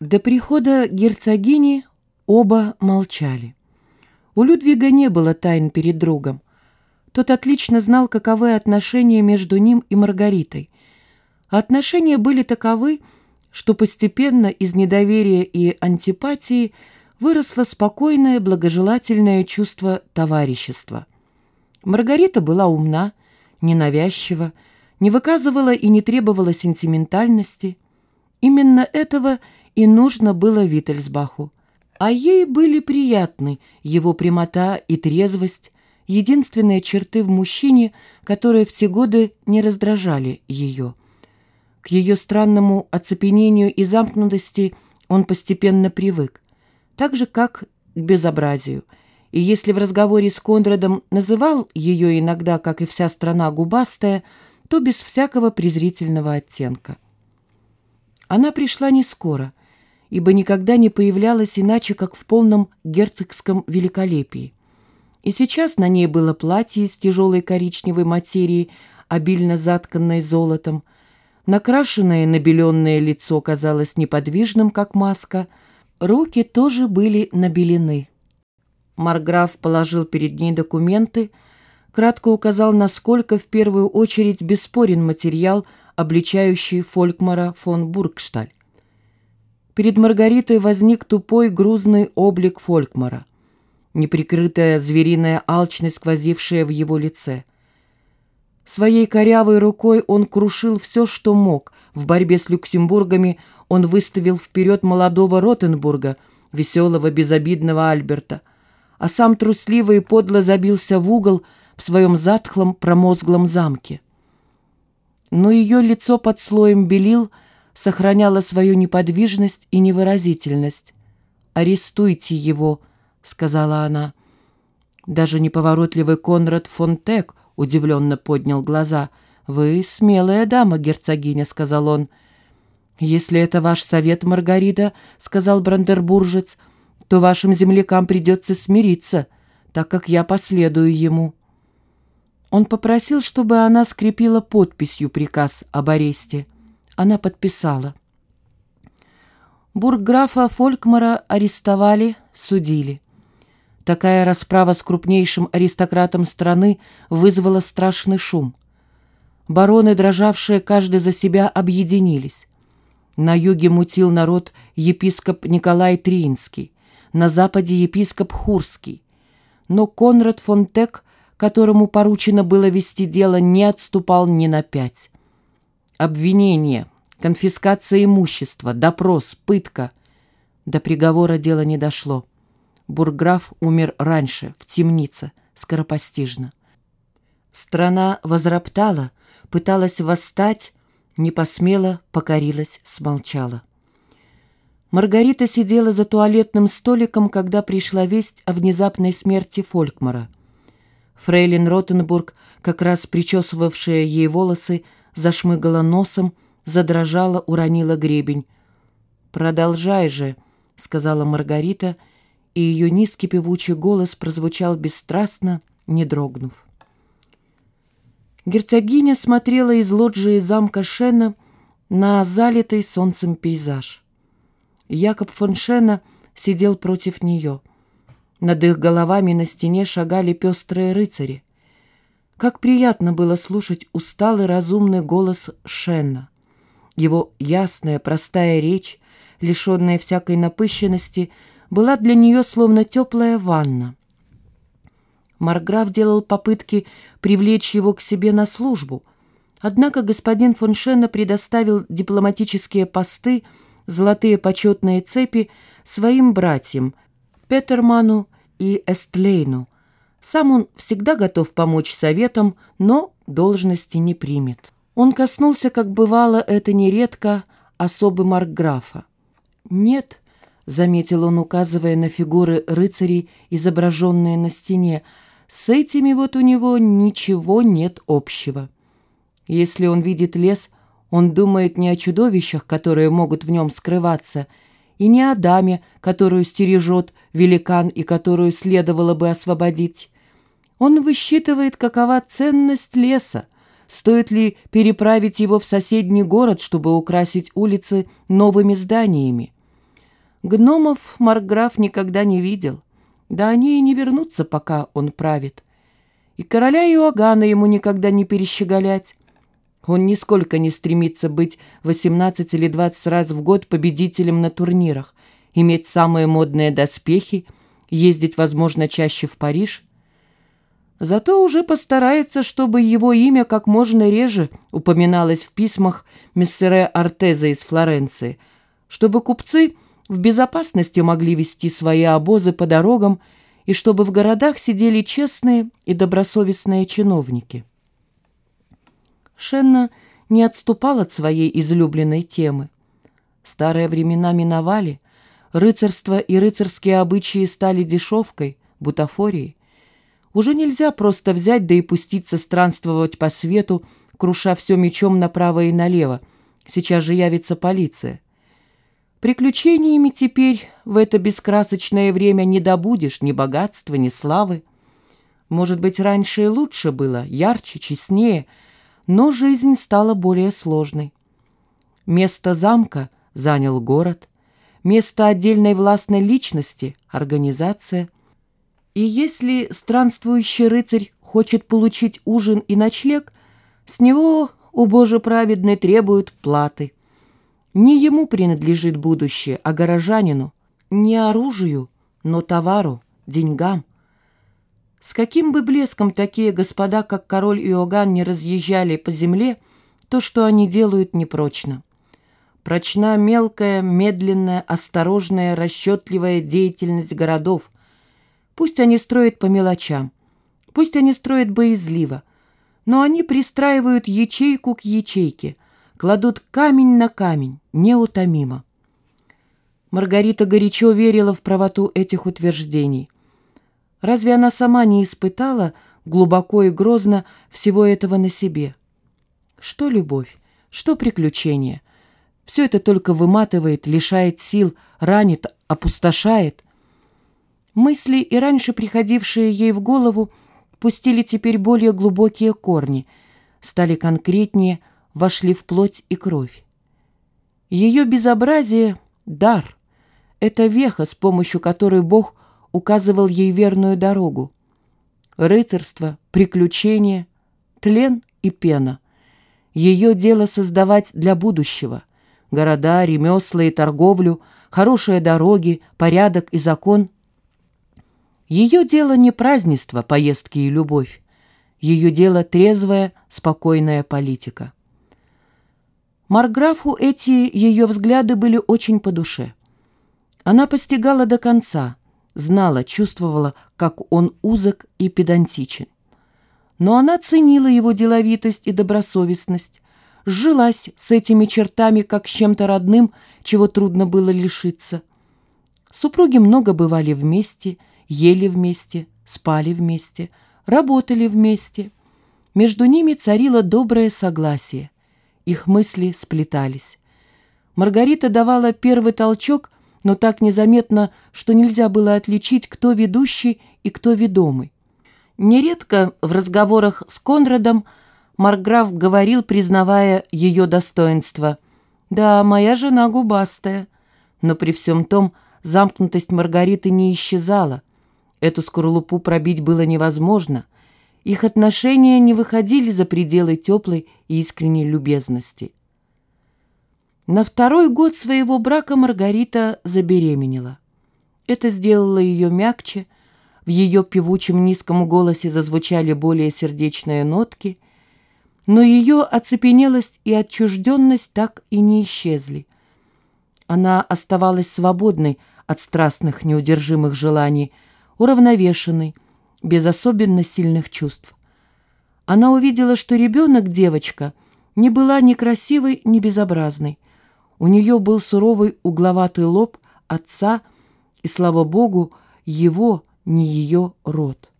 До прихода герцогини оба молчали. У Людвига не было тайн перед другом. Тот отлично знал, каковы отношения между ним и Маргаритой. отношения были таковы, что постепенно из недоверия и антипатии выросло спокойное, благожелательное чувство товарищества. Маргарита была умна, ненавязчива, не выказывала и не требовала сентиментальности. Именно этого и нужно было Виттельсбаху. А ей были приятны его прямота и трезвость, единственные черты в мужчине, которые все годы не раздражали ее. К ее странному оцепенению и замкнутости он постепенно привык, так же, как к безобразию. И если в разговоре с Конрадом называл ее иногда, как и вся страна, губастая, то без всякого презрительного оттенка. Она пришла не скоро – ибо никогда не появлялась иначе, как в полном герцогском великолепии. И сейчас на ней было платье из тяжелой коричневой материи, обильно затканное золотом. Накрашенное набеленное лицо казалось неподвижным, как маска. Руки тоже были набелены. Марграф положил перед ней документы, кратко указал, насколько в первую очередь бесспорен материал, обличающий Фолькмара фон Бургшталь. Перед Маргаритой возник тупой грузный облик Фолькмара, неприкрытая звериная алчность, сквозившая в его лице. Своей корявой рукой он крушил все, что мог. В борьбе с Люксембургами он выставил вперед молодого Ротенбурга, веселого, безобидного Альберта, а сам трусливо и подло забился в угол в своем затхлом промозглом замке. Но ее лицо под слоем белил — сохраняла свою неподвижность и невыразительность. «Арестуйте его», — сказала она. Даже неповоротливый Конрад фон Тек удивленно поднял глаза. «Вы смелая дама, герцогиня», — сказал он. «Если это ваш совет, Маргарита», — сказал Брандербуржец, «то вашим землякам придется смириться, так как я последую ему». Он попросил, чтобы она скрепила подписью приказ об аресте она подписала. Бургграфа Фолькмара арестовали, судили. Такая расправа с крупнейшим аристократом страны вызвала страшный шум. Бароны, дрожавшие каждый за себя, объединились. На юге мутил народ епископ Николай Триинский, на западе епископ Хурский. Но Конрад фон Тек, которому поручено было вести дело, не отступал ни на пять. Обвинение, конфискация имущества, допрос, пытка. До приговора дело не дошло. Бурграф умер раньше, в темнице, скоропостижно. Страна возроптала, пыталась восстать, не посмела, покорилась, смолчала. Маргарита сидела за туалетным столиком, когда пришла весть о внезапной смерти Фолькмара. Фрейлин Ротенбург, как раз причесывавшая ей волосы, зашмыгала носом, задрожала, уронила гребень. «Продолжай же», — сказала Маргарита, и ее низкий певучий голос прозвучал бесстрастно, не дрогнув. Герцогиня смотрела из лоджии замка Шена на залитый солнцем пейзаж. Якоб фон Шена сидел против нее. Над их головами на стене шагали пестрые рыцари. Как приятно было слушать усталый разумный голос Шенна. Его ясная, простая речь, лишенная всякой напыщенности, была для нее словно теплая ванна. Марграф делал попытки привлечь его к себе на службу, однако господин фон Шенна предоставил дипломатические посты, золотые почетные цепи своим братьям Петерману и Эстлейну – сам он всегда готов помочь советам, но должности не примет. Он коснулся, как бывало это нередко, особы Маркграфа. «Нет», — заметил он, указывая на фигуры рыцарей, изображенные на стене, «с этими вот у него ничего нет общего. Если он видит лес, он думает не о чудовищах, которые могут в нем скрываться, и не о даме, которую стережет великан и которую следовало бы освободить. Он высчитывает, какова ценность леса, стоит ли переправить его в соседний город, чтобы украсить улицы новыми зданиями. Гномов Марграф никогда не видел, да они и не вернутся, пока он правит. И короля Иоганна ему никогда не перещеголять. Он нисколько не стремится быть 18 или 20 раз в год победителем на турнирах, иметь самые модные доспехи, ездить, возможно, чаще в Париж. Зато уже постарается, чтобы его имя как можно реже упоминалось в письмах мессере Артеза из Флоренции, чтобы купцы в безопасности могли вести свои обозы по дорогам и чтобы в городах сидели честные и добросовестные чиновники. Шенна не отступал от своей излюбленной темы. Старые времена миновали, рыцарство и рыцарские обычаи стали дешевкой, бутафорией. Уже нельзя просто взять да и пуститься странствовать по свету, круша все мечом направо и налево. Сейчас же явится полиция. Приключениями теперь в это бескрасочное время не добудешь ни богатства, ни славы. Может быть, раньше и лучше было, ярче, честнее, но жизнь стала более сложной. Место замка занял город, место отдельной властной личности – организация. И если странствующий рыцарь хочет получить ужин и ночлег, с него, о Боже праведный, требуют платы. Не ему принадлежит будущее, а горожанину. Не оружию, но товару, деньгам. С каким бы блеском такие господа, как король Иоганн, не разъезжали по земле, то, что они делают, непрочно. Прочна мелкая, медленная, осторожная, расчетливая деятельность городов. Пусть они строят по мелочам, пусть они строят боязливо, но они пристраивают ячейку к ячейке – кладут камень на камень, неутомимо. Маргарита горячо верила в правоту этих утверждений. Разве она сама не испытала глубоко и грозно всего этого на себе? Что любовь, что приключение? Все это только выматывает, лишает сил, ранит, опустошает. Мысли, и раньше приходившие ей в голову, пустили теперь более глубокие корни, стали конкретнее, вошли в плоть и кровь. Ее безобразие — дар, это веха, с помощью которой Бог указывал ей верную дорогу. Рыцарство, приключения, тлен и пена. Ее дело создавать для будущего. Города, ремесла и торговлю, хорошие дороги, порядок и закон. Ее дело не празднество, поездки и любовь. Ее дело трезвая, спокойная политика. Марграфу эти ее взгляды были очень по душе. Она постигала до конца, знала, чувствовала, как он узок и педантичен. Но она ценила его деловитость и добросовестность, сжилась с этими чертами, как с чем-то родным, чего трудно было лишиться. Супруги много бывали вместе, ели вместе, спали вместе, работали вместе. Между ними царило доброе согласие. Их мысли сплетались. Маргарита давала первый толчок, но так незаметно, что нельзя было отличить, кто ведущий и кто ведомый. Нередко в разговорах с Конрадом Марграф говорил, признавая ее достоинство. «Да, моя жена губастая». Но при всем том замкнутость Маргариты не исчезала. Эту скорлупу пробить было невозможно – их отношения не выходили за пределы теплой и искренней любезности. На второй год своего брака Маргарита забеременела. Это сделало ее мягче, в ее певучем низком голосе зазвучали более сердечные нотки, но ее оцепенелость и отчужденность так и не исчезли. Она оставалась свободной от страстных неудержимых желаний, уравновешенной, без особенно сильных чувств. Она увидела, что ребенок, девочка, не была ни красивой, ни безобразной. У нее был суровый угловатый лоб отца, и, слава богу, его, не ее род.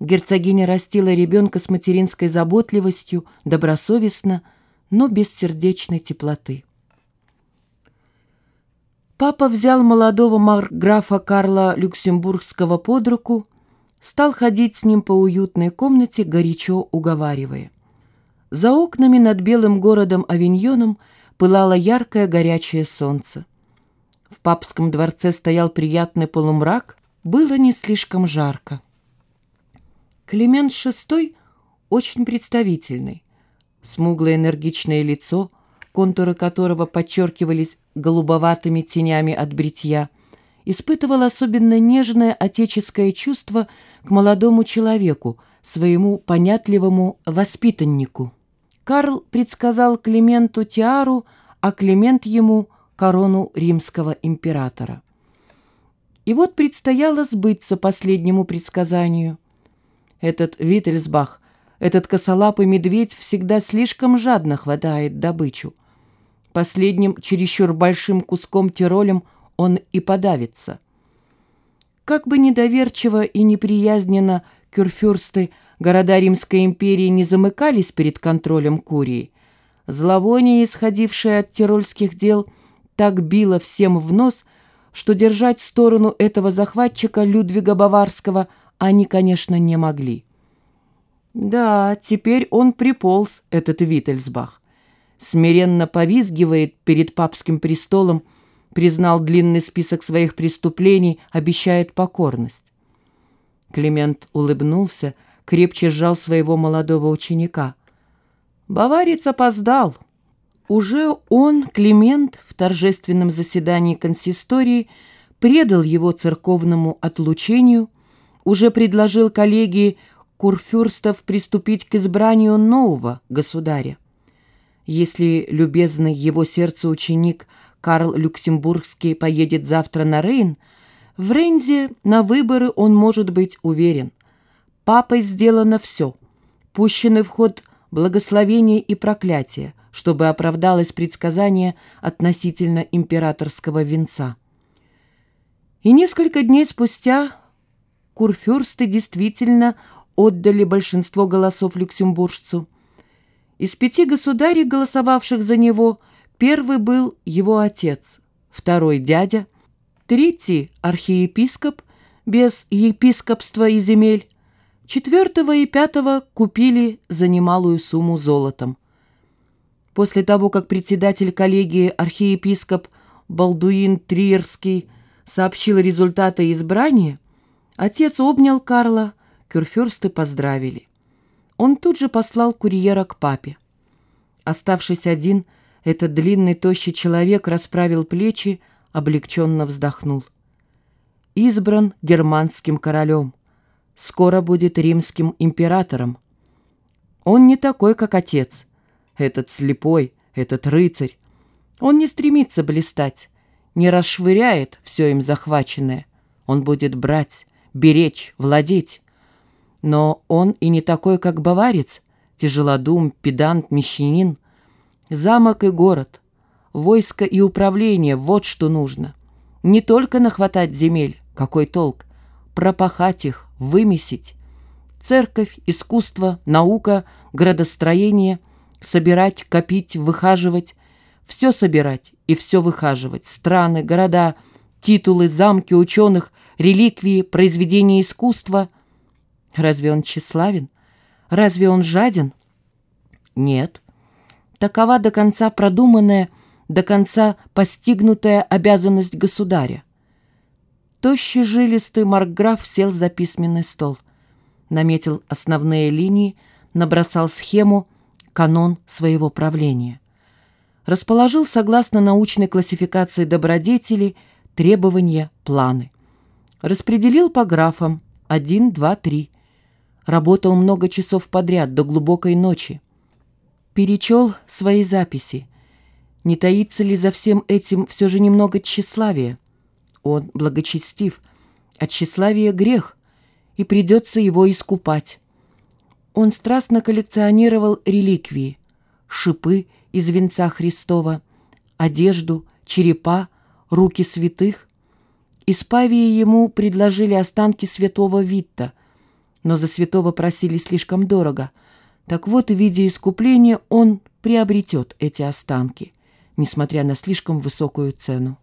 Герцогиня растила ребенка с материнской заботливостью, добросовестно, но без сердечной теплоты. Папа взял молодого марграфа Карла Люксембургского под руку стал ходить с ним по уютной комнате, горячо уговаривая. За окнами над белым городом Авиньоном пылало яркое горячее солнце. в папском дворце стоял приятный полумрак, было не слишком жарко. Климент VI очень представительный. Смуглое энергичное лицо, контуры которого подчеркивались голубоватыми тенями от бритья, испытывал особенно нежное отеческое чувство к молодому человеку, своему понятливому воспитаннику. Карл предсказал Клименту тиару, а Климент ему корону римского императора. И вот предстояло сбыться последнему предсказанию. Этот Виттельсбах, этот косолапый медведь всегда слишком жадно хватает добычу. Последним чересчур большим куском тиролем он и подавится. Как бы недоверчиво и неприязненно кюрфюрсты города Римской империи не замыкались перед контролем Курии, зловоние, исходившее от тирольских дел, так било всем в нос, что держать сторону этого захватчика Людвига Баварского они, конечно, не могли. Да, теперь он приполз, этот Виттельсбах. Смиренно повизгивает перед папским престолом, признал длинный список своих преступлений, обещает покорность. Климент улыбнулся, крепче сжал своего молодого ученика. Баварец опоздал. Уже он, Климент, в торжественном заседании консистории предал его церковному отлучению, уже предложил коллегии курфюрстов приступить к избранию нового государя. Если любезный его сердцу ученик Карл Люксембургский поедет завтра на Рейн, в Рейнзе на выборы он может быть уверен. Папой сделано все. Пущены в ход благословения и проклятия, чтобы оправдалось предсказание относительно императорского венца. И несколько дней спустя курфюрсты действительно отдали большинство голосов люксембуржцу. Из пяти государей, голосовавших за него, первый был его отец, второй – дядя, третий – архиепископ, без епископства и земель, четвертого и пятого купили за немалую сумму золотом. После того, как председатель коллегии архиепископ Балдуин Триерский сообщил результаты избрания, отец обнял Карла, кюрфюрсты поздравили. Он тут же послал курьера к папе. Оставшись один, этот длинный тощий человек расправил плечи, облегченно вздохнул. Избран германским королем. Скоро будет римским императором. Он не такой, как отец этот слепой, этот рыцарь. Он не стремится блистать, не расшвыряет все им захваченное. Он будет брать, беречь, владеть. Но он и не такой, как баварец, тяжелодум, педант, мещанин. Замок и город, войско и управление – вот что нужно. Не только нахватать земель, какой толк, пропахать их, вымесить. Церковь, искусство, наука, градостроение – Собирать, копить, выхаживать. Все собирать и все выхаживать. Страны, города, титулы, замки ученых, реликвии, произведения искусства. Разве он тщеславен? Разве он жаден? Нет. Такова до конца продуманная, до конца постигнутая обязанность государя. Тощий жилистый маркграф сел за письменный стол. Наметил основные линии, набросал схему — канон своего правления. Расположил согласно научной классификации добродетелей требования, планы. Распределил по графам 1, 2, 3. Работал много часов подряд до глубокой ночи. Перечел свои записи. Не таится ли за всем этим все же немного тщеславия? Он благочестив, а тщеславие — грех, и придется его искупать. Он страстно коллекционировал реликвии, шипы из венца Христова, одежду, черепа, руки святых. Из Павии ему предложили останки святого Витта, но за святого просили слишком дорого. Так вот, в виде искупления он приобретет эти останки, несмотря на слишком высокую цену.